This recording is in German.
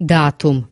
datum.